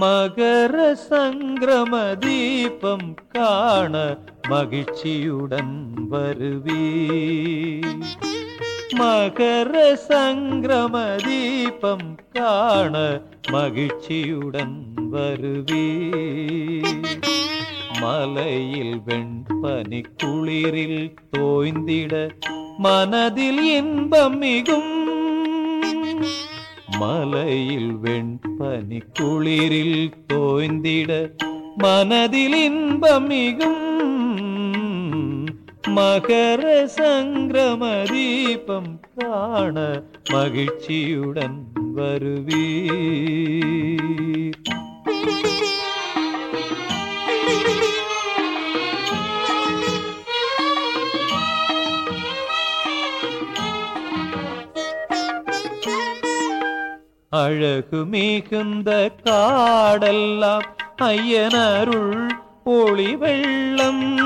மகர சங்கிரம தீபம் காண மகிழ்ச்சியுடன் வருவி மகர சங்கிரம தீபம் காண மகிழ்ச்சியுடன் வருவி மலையில் வெண்பனி குளிரில் தோய்ந்திட மனதில் இன்பம் மிகும். மலையில் வெண்பனி குளிரில் தோய்ந்திட மனதில் இன்பமிகும் மகர சங்கிரம தீபம் காண மகிழ்ச்சியுடன் வருவீர். அழகு மிகுந்த காடெல்லாம் ஐயனருள் ஒளி வெள்ளம்.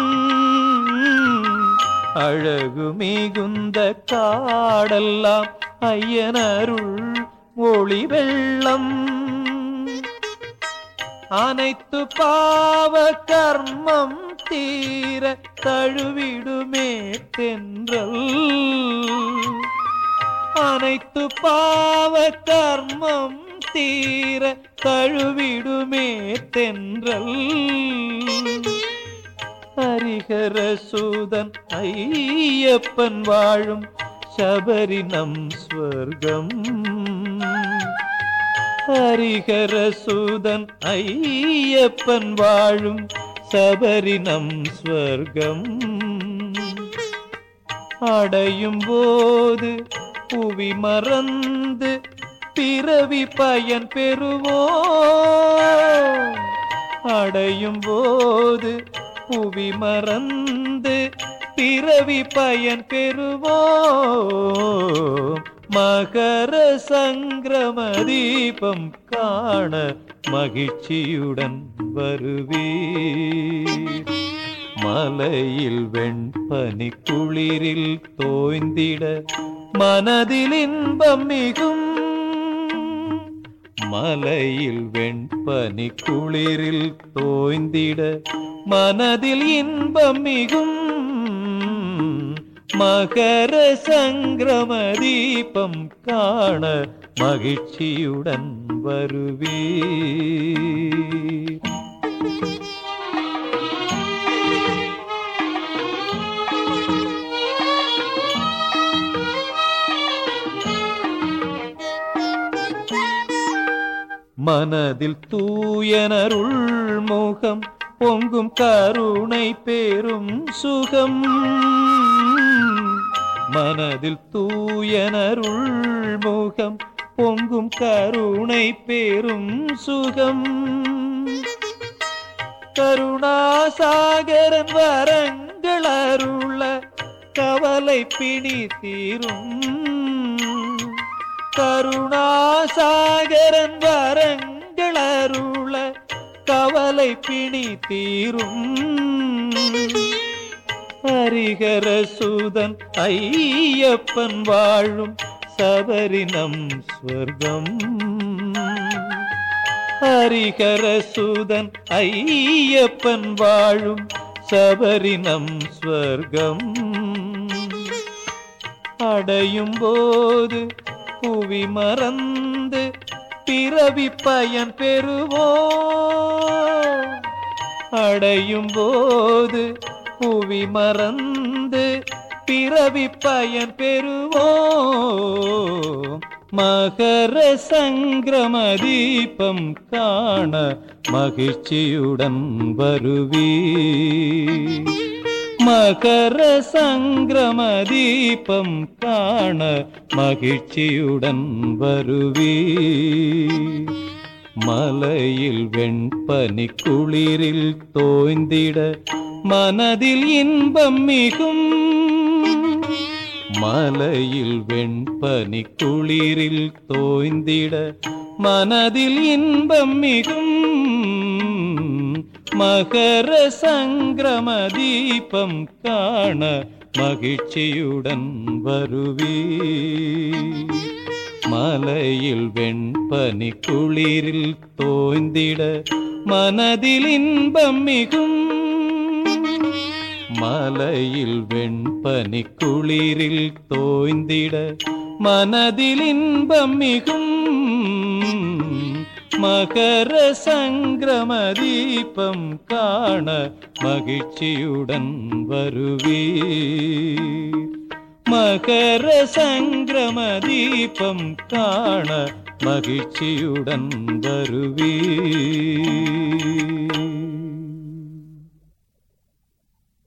அழகு மிகுந்த காடெல்லாம் ஐயனருள் ஒளி வெள்ளம். அனைத்து பாவ கர்மம் தீர தழுவிடுமே தென்றல். அனைத்து பாவ கர்மம் தீர தழுவிடுமே தென்றல். ஹரிஹர சூதன் ஐயப்பன் வாழும் சபரினம் ஸ்வர்க்கம் ஹரிஹர சூதன் ஐயப்பன் வாழும் சபரினம் ஸ்வர்க்கம் அடையும் போது புவி மறந்து பிறவி பயன் பெறுவோம். அடையும் போது புவி மறந்து பிறவி பயன் பெறுவோம். மகர சங்கிரம தீபம் காண மகிழ்ச்சியுடன் வருவீர். மலையில் வெண்பனி குளிரில் தோய்ந்திட மனதில் இன்பம் மிகும். மலையில் வெண்பனி குளிரில் தோய்ந்திட மனதில் இன்பம் மிகும். மகர சங்கிரம தீபம் காண மகிழ்ச்சியுடன் வருவே மனதில் தூயனருள் முகம் பொங்கும் கருணை பேரும் சுகம். மனதில் தூயனருள் முகம் பொங்கும் கருணை பேரும் சுகம். கருணாசாகரன் வரங்கள் அருள கவலை பிணி தீரும் கருணாசாகரன் வரங்கள் அருள கவலை பிணி தீரும். ஹரிகரசூதன் ஐயப்பன் வாழும் சபரினம் ஸ்வர்க்கம் ஹரிஹர ஐயப்பன் வாழும் சபரினம் ஸ்வர்க்கம் அடையும் போது புவி மறந்து பிறவி பயன் பெறுவோ? அடையும் போது புவி மறந்து பிறவி பயன் பெறுவோ? மகர சங்கிரம தீபம் காண மகிழ்ச்சியுடன் வருவீ. மகர சங்கிரம தீபம் காண மகிழ்ச்சியுடன் வருவீ மலையில் வெண்பனி குளிரில் தோய்ந்திட மனதில் இன்பம் மிகும். மலையில் வெண்பனி குளிரில் தோய்ந்திட மனதில் இன்பம் மிகும். மகர சங்கிரம தீபம் காண மகிழ்ச்சியுடன் வருவீ மலையில் வெண்பனி குளிரில் தோய்ந்திட மனதில் இன்பம் மிகும். மலையில் வெண்பனி குளிரில் தோய்ந்திட மனதில் இன்பம் மிகும். மகர சங்கிரம தீபம் காண மகிழ்ச்சியுடன் வருவீர். மகர சங்கிரம தீபம் காண மகிழ்ச்சியுடன் வருவீர்.